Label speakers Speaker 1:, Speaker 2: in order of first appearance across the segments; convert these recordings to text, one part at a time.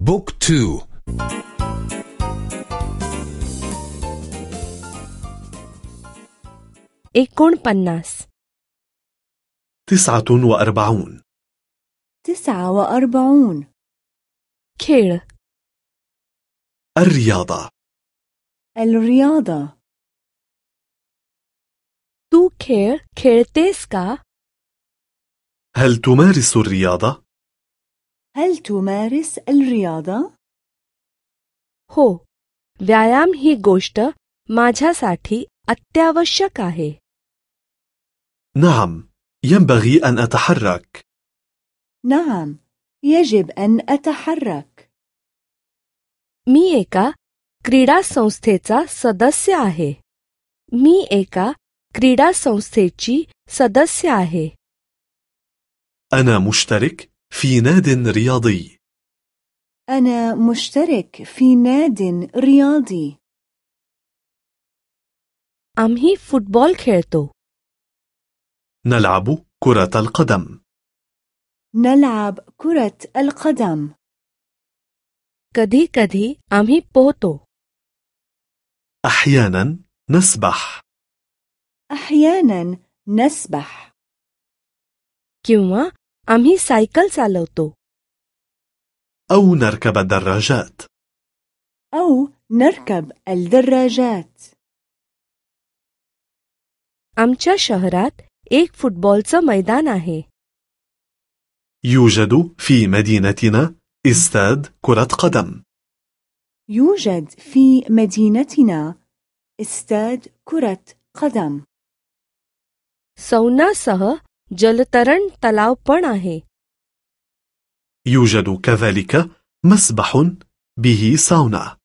Speaker 1: Book two.
Speaker 2: एकोणपन्नास
Speaker 3: تسعة وأربعون.
Speaker 4: تسعة وأربعون.
Speaker 2: खेळ
Speaker 3: الرياضة.
Speaker 4: الرياضة.
Speaker 2: तू काही खेळ खेळतेस
Speaker 3: هل تمارس الرياضة؟
Speaker 4: هل تمارس الرياضة؟
Speaker 2: हो व्यायाम ही गोष्ट माझ्यासाठी अत्यावश्यक आहे
Speaker 3: نعم ينبغي أن أتحرك
Speaker 4: نعم يجب أن أتحرك
Speaker 2: मी एका क्रीडा संस्थेचा सदस्य आहे मी एका क्रीडा संस्थेची सदस्य आहे
Speaker 3: أنا مشترك في ناد رياضي
Speaker 4: أنا مشترك في ناد رياضي
Speaker 2: आम्ही फुटबॉल खेळतो
Speaker 3: نلعب كرة القدم
Speaker 4: نلعب كرة القدم
Speaker 2: कधी कधी आम्ही पोहतो
Speaker 3: أحيانا نسبح
Speaker 4: أحيانا نسبح
Speaker 2: किंवा आम्ही सायकल चालवतो
Speaker 3: أو نركب الدراجات
Speaker 4: أو نركب الدراجات
Speaker 2: आमच्या शहरात एक फुटबॉलचं मैदान आहे
Speaker 3: يوجد في مدينتنا استاد كرة قدم
Speaker 4: يوجد في مدينتنا استاد كرة قدم
Speaker 2: सौनासह जलतरण तलाव पण आहे
Speaker 3: يوجد كذلك مسبح به ساونا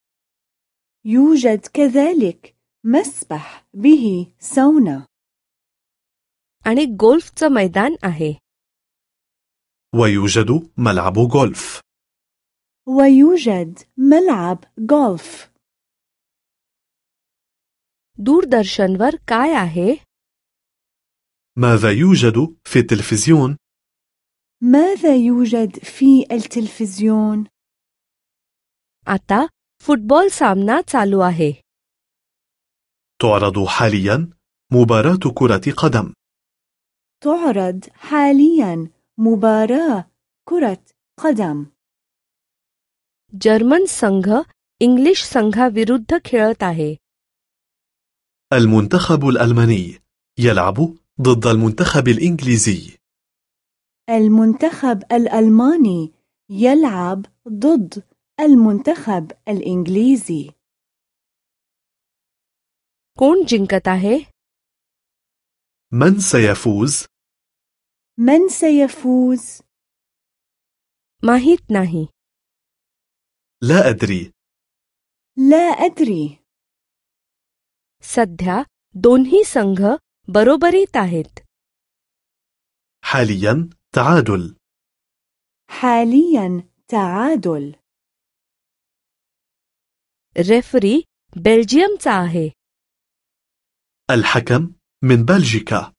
Speaker 4: يوجد كذلك مسبح به سونا
Speaker 2: आणि गोल्फचं मैदान आहे
Speaker 3: ويوجد ملعب غولف
Speaker 4: ويوجد ملعب غولف
Speaker 2: दूरदर्शनवर काय आहे
Speaker 3: ماذا يوجد في التلفزيون؟
Speaker 4: ماذا يوجد في التلفزيون؟
Speaker 2: आता फुटबॉल सामना चालू आहे
Speaker 3: تعرض حاليا مباراة كرة قدم
Speaker 4: تعرض حاليا مباراة كرة قدم
Speaker 2: जर्मन संघ इंग्लिश संघाविरुद्ध खेळत आहे
Speaker 3: المنتخب الألماني يلعب ضد المنتخب الإنجليزي
Speaker 4: المنتخب الألماني يلعب ضد المنتخب الإنجليزي
Speaker 2: कोण जिंकत आहे
Speaker 3: من سيفوز؟
Speaker 4: من سيفوز؟
Speaker 2: माहीत नाही
Speaker 3: لا أدري
Speaker 4: لا أدري
Speaker 2: सध्या दोन्ही संघ बरोबरीत आहेत
Speaker 3: حاليا تعادل
Speaker 4: حاليا تعادل
Speaker 2: रेफरी बेल्जियमचा आहे
Speaker 3: الحكم من بلجيكا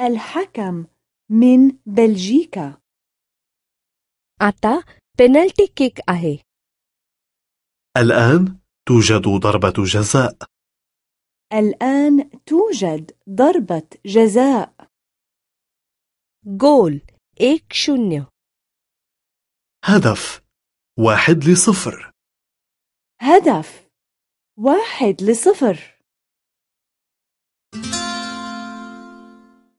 Speaker 4: الحكم من بلجيكا
Speaker 2: आता पेनल्टी किक आहे
Speaker 3: الآن توجد ضربة جزاء
Speaker 4: الآن توجد ضربة جزاء.
Speaker 2: गोल एक शून्य
Speaker 3: هدف واحد لصفر.
Speaker 4: هدف واحد لصفر.